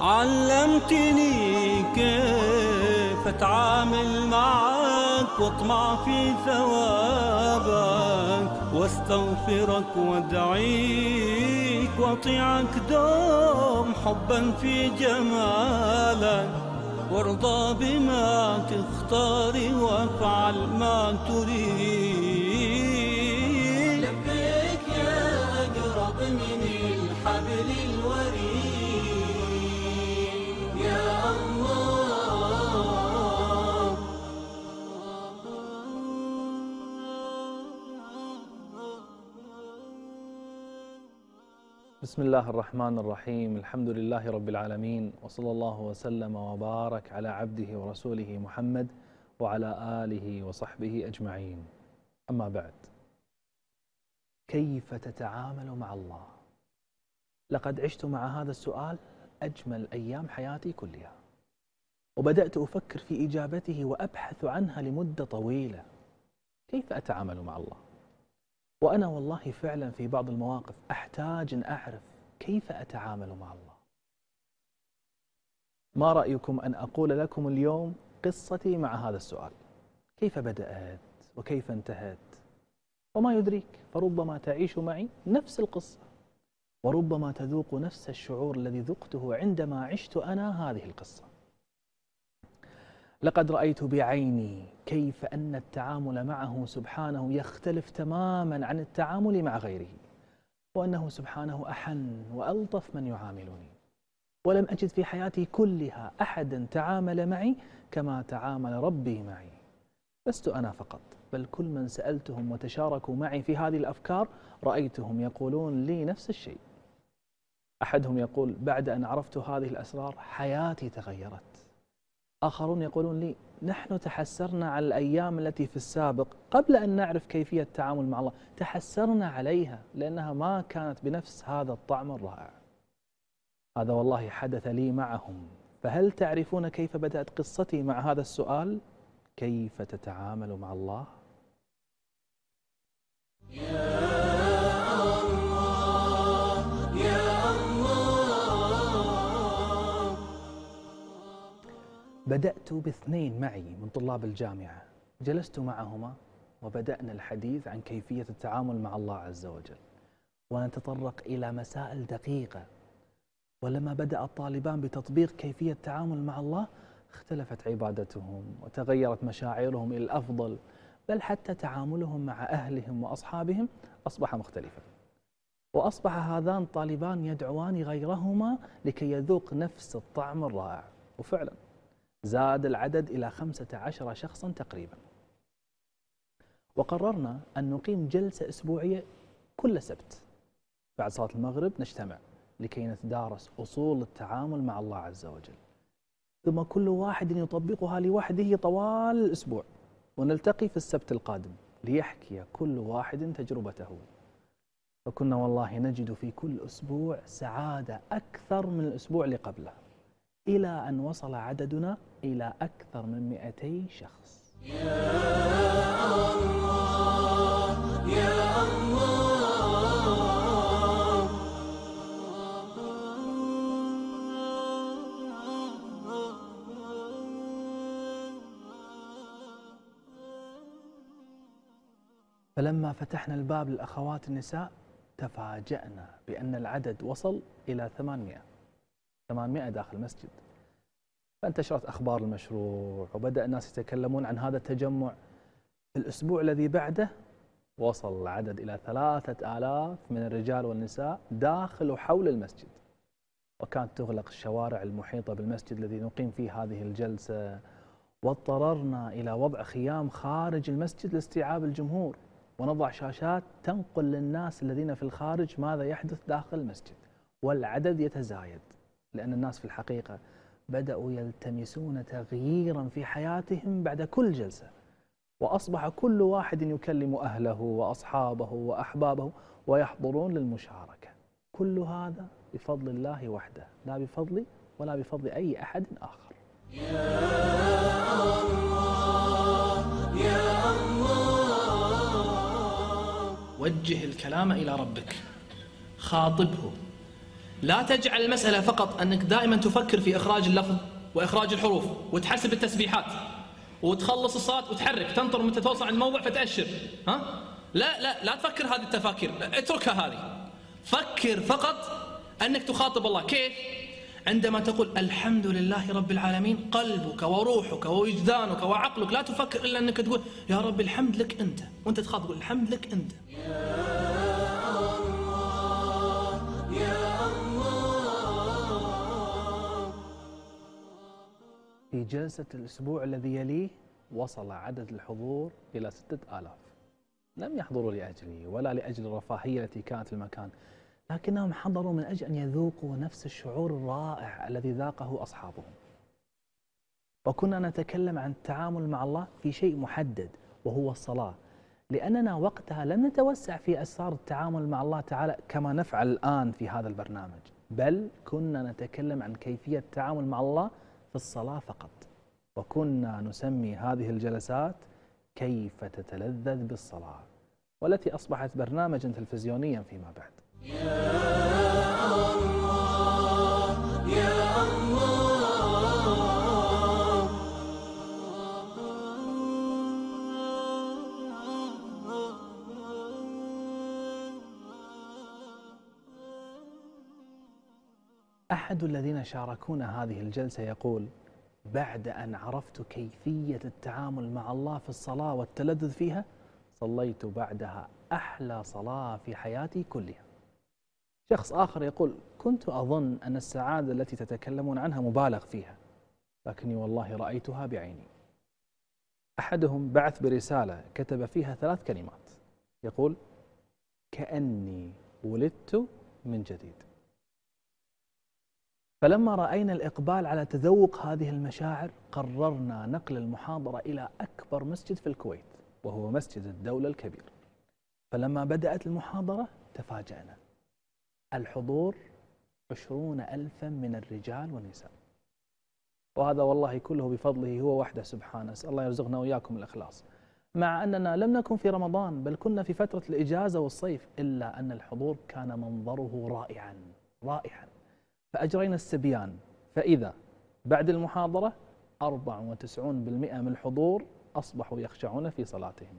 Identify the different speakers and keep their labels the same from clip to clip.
Speaker 1: علمتني كيف أتعامل معك واطمع في ثوابك واستغفرك وأدعيك وأطيعك دوم حبا في جمالك. وارضى بما تختار وافعل ما تريد.
Speaker 2: بسم الله الرحمن الرحيم. الحمد لله رب العالمين وصلى الله وسلم وبارك على عبده ورسوله محمد وعلى آله وصحبه أجمعين. أما بعد كيف تتعامل مع الله؟ لقد عشت مع هذا السؤال أجمل أيام حياتي كلها وبدأت أفكر في إجابته وأبحث عنها لمدة طويلة. كيف أتعامل مع الله؟ وأنا والله فعلا في بعض المواقف أحتاج أن أعرف كيف أتعامل مع الله. ما رأيكم أن أقول لكم اليوم قصتي مع هذا السؤال؟ كيف بدأت وكيف انتهت؟ وما يدريك فربما تعيش معي نفس القصة وربما تذوق نفس الشعور الذي ذقته عندما عشت أنا هذه القصة. لقد رأيت بعيني كيف أن التعامل معه سبحانه يختلف تماما عن التعامل مع غيره وأنه سبحانه أحن وألطف من يعاملني. ولم أجد في حياتي كلها أحدا تعامل معي كما تعامل ربي معي. لست أنا فقط بل كل من سألتهم وتشاركوا معي في هذه الأفكار رأيتهم يقولون لي نفس الشيء. أحدهم يقول بعد أن عرفت هذه الأسرار حياتي تغيرت. آخرون يقولون لي نحن تحسرنا على الأيام التي في السابق قبل أن نعرف كيفية التعامل مع الله. تحسرنا عليها لأنها ما كانت بنفس هذا الطعم الرائع. هذا والله حدث لي معهم. فهل تعرفون كيف بدأت قصتي مع هذا السؤال؟ كيف تتعامل مع الله؟ بدأت باثنين معي من طلاب الجامعة. جلست معهما وبدأنا الحديث عن كيفية التعامل مع الله عز وجل. ونتطرق إلى مسائل دقيقة. ولما بدأ الطالبان بتطبيق كيفية التعامل مع الله اختلفت عبادتهم وتغيرت مشاعرهم إلى الأفضل. بل حتى تعاملهم مع أهلهم وأصحابهم أصبح مختلفا. وأصبح هذان الطالبان يدعوان غيرهما لكي يذوق نفس الطعم الرائع. وفعلا زاد العدد إلى خمسة عشر شخصا تقريبا. وقررنا أن نقيم جلسة أسبوعية كل سبت. بعد صلاة المغرب نجتمع لكي نتدارس أصول التعامل مع الله عز وجل. ثم كل واحد يطبقها لوحده طوال الأسبوع. ونلتقي في السبت القادم ليحكي كل واحد تجربته. فكنا والله نجد في كل أسبوع سعادة أكثر من الأسبوع اللي قبله. إلى أن وصل عددنا إلى أكثر من 200 شخص. فلما فتحنا الباب للأخوات النساء تفاجأنا بأن العدد وصل إلى 800 800 داخل المسجد. فانتشرت أخبار المشروع وبدأ الناس يتكلمون عن هذا التجمع. في الأسبوع الذي بعده وصل العدد إلى ثلاثة آلاف من الرجال والنساء داخل وحول المسجد. وكانت تغلق الشوارع المحيطة بالمسجد الذي نقيم فيه هذه الجلسة. واضطررنا إلى وضع خيام خارج المسجد لاستيعاب الجمهور. ونضع شاشات تنقل للناس الذين في الخارج ماذا يحدث داخل المسجد. والعدد يتزايد. لأن الناس في الحقيقة بدأوا يلتمسون تغييرا في حياتهم بعد كل جلسة. وأصبح كل واحد يكلم أهله وأصحابه وأحبابه ويحضرون للمشاركة. كل هذا بفضل الله وحده لا بفضلي ولا بفضل أي أحد آخر.
Speaker 3: يا الله
Speaker 4: وجه الكلام إلى ربك. خاطبه. لا تجعل المسألة فقط أنك دائما تفكر في إخراج اللفظ وإخراج الحروف وتحسب التسبيحات وتخلص الصلاة وتحرك تنطر متى توصل عند الموضع فتأشر. ها؟ لا لا لا تفكر هذه التفاكير اتركها هذه. فكر فقط أنك تخاطب الله. كيف؟ عندما تقول الحمد لله رب العالمين قلبك وروحك ووجدانك وعقلك لا تفكر إلا أنك تقول يا رب الحمد لك أنت وأنت تخاطب الحمد لك أنت.
Speaker 2: في جلسة الأسبوع الذي يليه وصل عدد الحضور إلى ستة آلاف. لم يحضروا لأجلي ولا لأجل الرفاهية التي كانت في المكان لكنهم حضروا من أجل أن يذوقوا نفس الشعور الرائع الذي ذاقه أصحابهم. وكنا نتكلم عن التعامل مع الله في شيء محدد وهو الصلاة. لأننا وقتها لم نتوسع في أسرار التعامل مع الله تعالى كما نفعل الآن في هذا البرنامج بل كنا نتكلم عن كيفية التعامل مع الله الصلاة فقط. وكنا نسمي هذه الجلسات كيف تتلذذ بالصلاة والتي أصبحت برنامجا تلفزيونيا فيما بعد. أحد الذين شاركونا هذه الجلسة يقول بعد أن عرفت كيفية التعامل مع الله في الصلاة والتلذذ فيها صليت بعدها أحلى صلاة في حياتي كلها. شخص آخر يقول كنت أظن أن السعادة التي تتكلمون عنها مبالغ فيها لكني والله رأيتها بعيني. أحدهم بعث برسالة كتب فيها ثلاث كلمات يقول كأني ولدت من جديد. فلما رأينا الإقبال على تذوق هذه المشاعر قررنا نقل المحاضرة إلى أكبر مسجد في الكويت وهو مسجد الدولة الكبير. فلما بدأت المحاضرة تفاجأنا. الحضور عشرون ألفا من الرجال والنساء. وهذا والله كله بفضله هو وحده سبحانه. أسأل الله يرزقنا وإياكم الإخلاص. مع أننا لم نكن في رمضان بل كنا في فترة الإجازة والصيف إلا أن الحضور كان منظره رائعا رائعا. فأجرينا السبيان. فإذا بعد المحاضرة 94% من الحضور أصبحوا يخشعون في صلاتهم.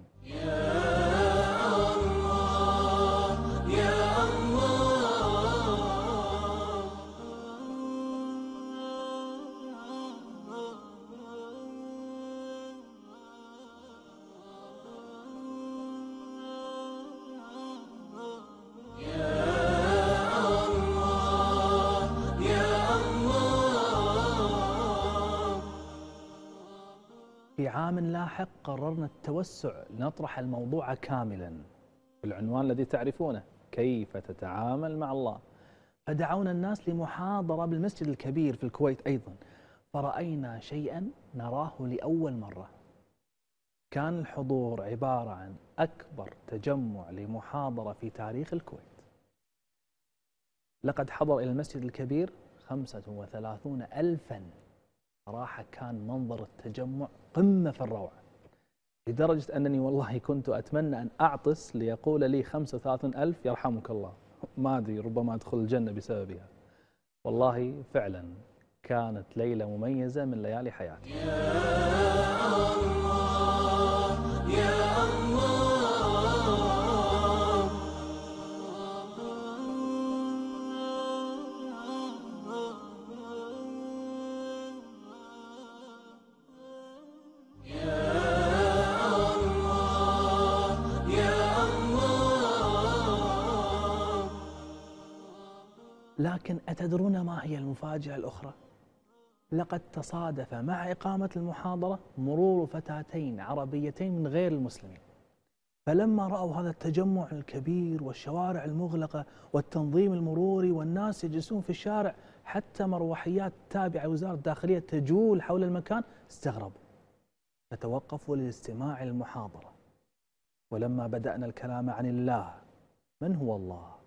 Speaker 2: عام لاحق قررنا التوسع لنطرح الموضوع كاملا. بالعنوان الذي تعرفونه كيف تتعامل مع الله؟ فدعونا الناس لمحاضرة بالمسجد الكبير في الكويت أيضا. فرأينا شيئا نراه لأول مرة. كان الحضور عبارة عن أكبر تجمع لمحاضرة في تاريخ الكويت. لقد حضر إلى المسجد الكبير خمسة وثلاثون ألفا. صراحة كان منظر التجمع قمة في الروعة لدرجة أنني والله كنت أتمنى أن أعطس ليقول لي 35 ألف يرحمك الله. ما أدري ربما أدخل الجنة بسببها. والله فعلا كانت ليلة مميزة من ليالي حياتي. أتدرون ما هي المفاجأة الأخرى؟ لقد تصادف مع إقامة المحاضرة مرور فتاتين عربيتين من غير المسلمين. فلما رأوا هذا التجمع الكبير والشوارع المغلقة والتنظيم المروري والناس يجلسون في الشارع حتى مروحيات تابعة لوزارة الداخلية تجول حول المكان استغربوا. فتوقفوا للاستماع للمحاضرة. ولما بدأنا الكلام عن الله من هو الله؟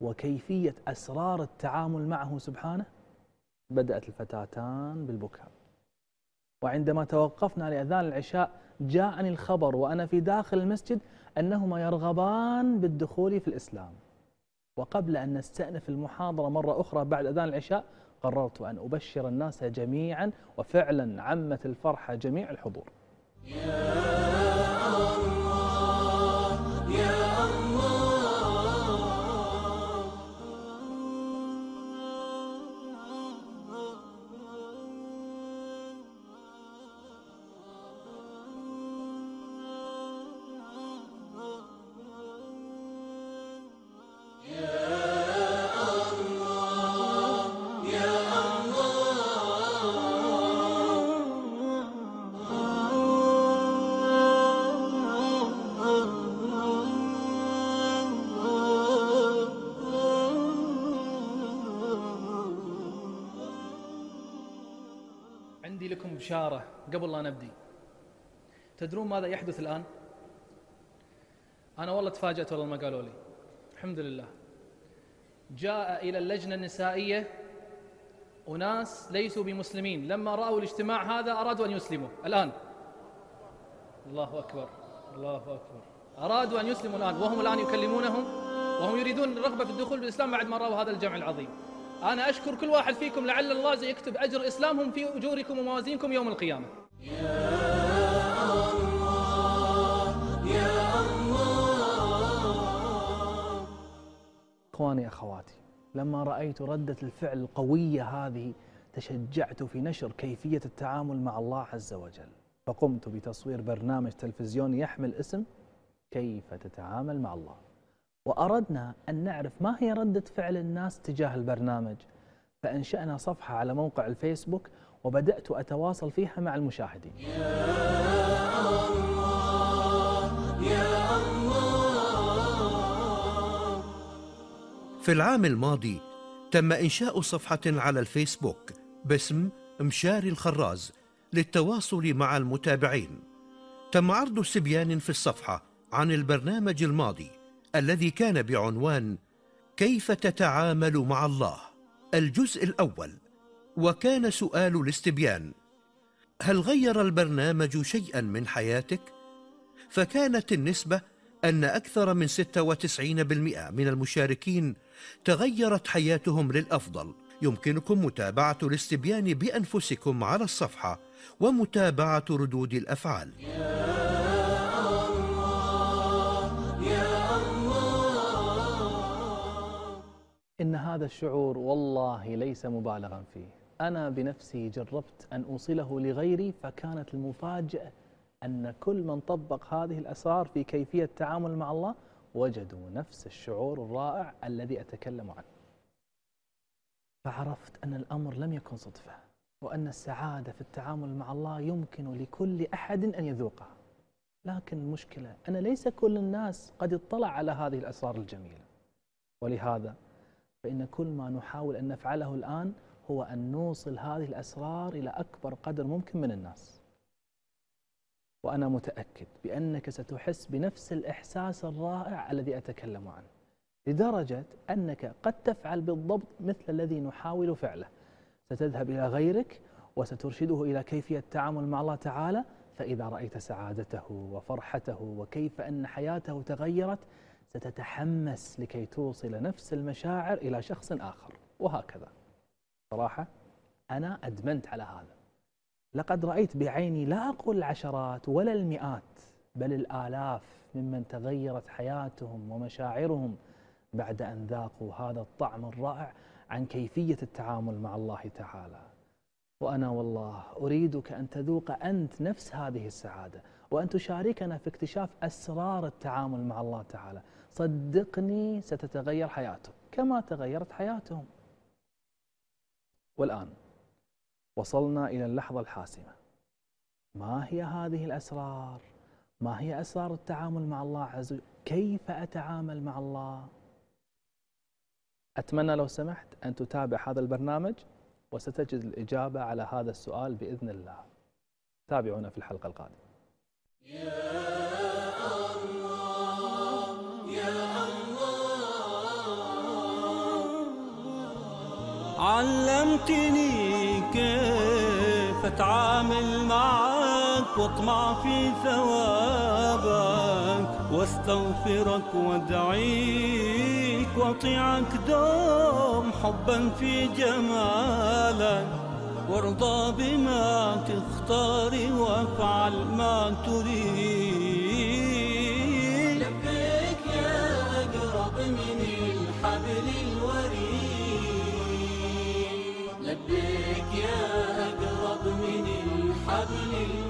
Speaker 2: وكيفية أسرار التعامل معه سبحانه بدأت الفتاتان بالبكاء. وعندما توقفنا لأذان العشاء جاءني الخبر وأنا في داخل المسجد أنهما يرغبان بالدخول في الإسلام. وقبل أن نستأنف المحاضرة مرة أخرى بعد أذان العشاء قررت أن أبشر الناس جميعا وفعلا عمت الفرحة جميع الحضور. عندي لكم بشارة قبل لا نبدي. تدرون ماذا يحدث الآن؟ أنا والله تفاجأت والله ما قالوا لي. الحمد لله. جاء إلى اللجنة النسائية أناس ليسوا بمسلمين. لما رأوا الاجتماع هذا أرادوا أن يسلموا. الآن. الله أكبر. الله أكبر. أرادوا أن يسلموا الآن. وهم الآن يكلمونهم. وهم يريدون الرغبة في الدخول بالإسلام بعد ما رأوا هذا الجمع العظيم. أنا أشكر كل واحد فيكم لعل الله سيكتب أجر إسلامهم في أجوركم وموازينكم يوم القيامة. إخواني أخواتي لما رأيت ردة الفعل القوية هذه تشجعت في نشر كيفية التعامل مع الله عز وجل. فقمت بتصوير برنامج تلفزيوني يحمل اسم كيف تتعامل مع الله. وأردنا أن نعرف ما هي ردة فعل الناس تجاه البرنامج. فأنشأنا صفحة على موقع الفيسبوك وبدأت أتواصل فيها مع المشاهدين.
Speaker 5: في العام الماضي تم إنشاء صفحة على الفيسبوك باسم مشاري الخراز للتواصل مع المتابعين. تم عرض استبيان في الصفحة عن البرنامج الماضي. الذي كان بعنوان كيف تتعامل مع الله? الجزء الأول. وكان سؤال الاستبيان. هل غير البرنامج شيئا من حياتك؟ فكانت النسبة أن أكثر من 96% من المشاركين تغيرت حياتهم للأفضل. يمكنكم متابعة الاستبيان بأنفسكم على الصفحة ومتابعة ردود الأفعال.
Speaker 2: إن هذا الشعور والله ليس مبالغا فيه. أنا بنفسي جربت أن أوصله لغيري فكانت المفاجأة أن كل من طبق هذه الأسرار في كيفية التعامل مع الله وجدوا نفس الشعور الرائع الذي أتكلم عنه. فعرفت أن الأمر لم يكن صدفة وأن السعادة في التعامل مع الله يمكن لكل أحد أن يذوقها. لكن المشكلة أن ليس كل الناس قد اطلع على هذه الأسرار الجميلة. ولهذا فإن كل ما نحاول أن نفعله الآن هو أن نوصل هذه الأسرار إلى أكبر قدر ممكن من الناس. وأنا متأكد بأنك ستحس بنفس الإحساس الرائع الذي أتكلم عنه لدرجة أنك قد تفعل بالضبط مثل الذي نحاول فعله. ستذهب إلى غيرك وسترشده إلى كيفية التعامل مع الله تعالى فإذا رأيت سعادته وفرحته وكيف أن حياته تغيرت ستتحمس لكي توصل نفس المشاعر إلى شخص آخر. وهكذا. صراحة أنا أدمنت على هذا. لقد رأيت بعيني لا أقول العشرات ولا المئات بل الآلاف ممن تغيرت حياتهم ومشاعرهم بعد أن ذاقوا هذا الطعم الرائع عن كيفية التعامل مع الله تعالى. وأنا والله أريدك أن تذوق أنت نفس هذه السعادة. وأن تشاركنا في اكتشاف أسرار التعامل مع الله تعالى صدقني ستتغير حياتك كما تغيرت حياتهم والآن وصلنا إلى اللحظة الحاسمة ما هي هذه الأسرار؟ ما هي أسرار التعامل مع الله عز وجل؟ كيف أتعامل مع الله؟ أتمنى لو سمحت أن تتابع هذا البرنامج وستجد الإجابة على هذا السؤال بإذن الله تابعونا في الحلقة القادمة
Speaker 1: علمتني كيف أتعامل معك واطمع في ثوابك واستغفرك وأدعيك وأطيعك دوم حبا في جمالك. وارضى بما تختار وافعل ما تريد.
Speaker 3: لبيك يا أقرب من الحبل الوريد. لبيك يا أقرب من الحبل الوريد.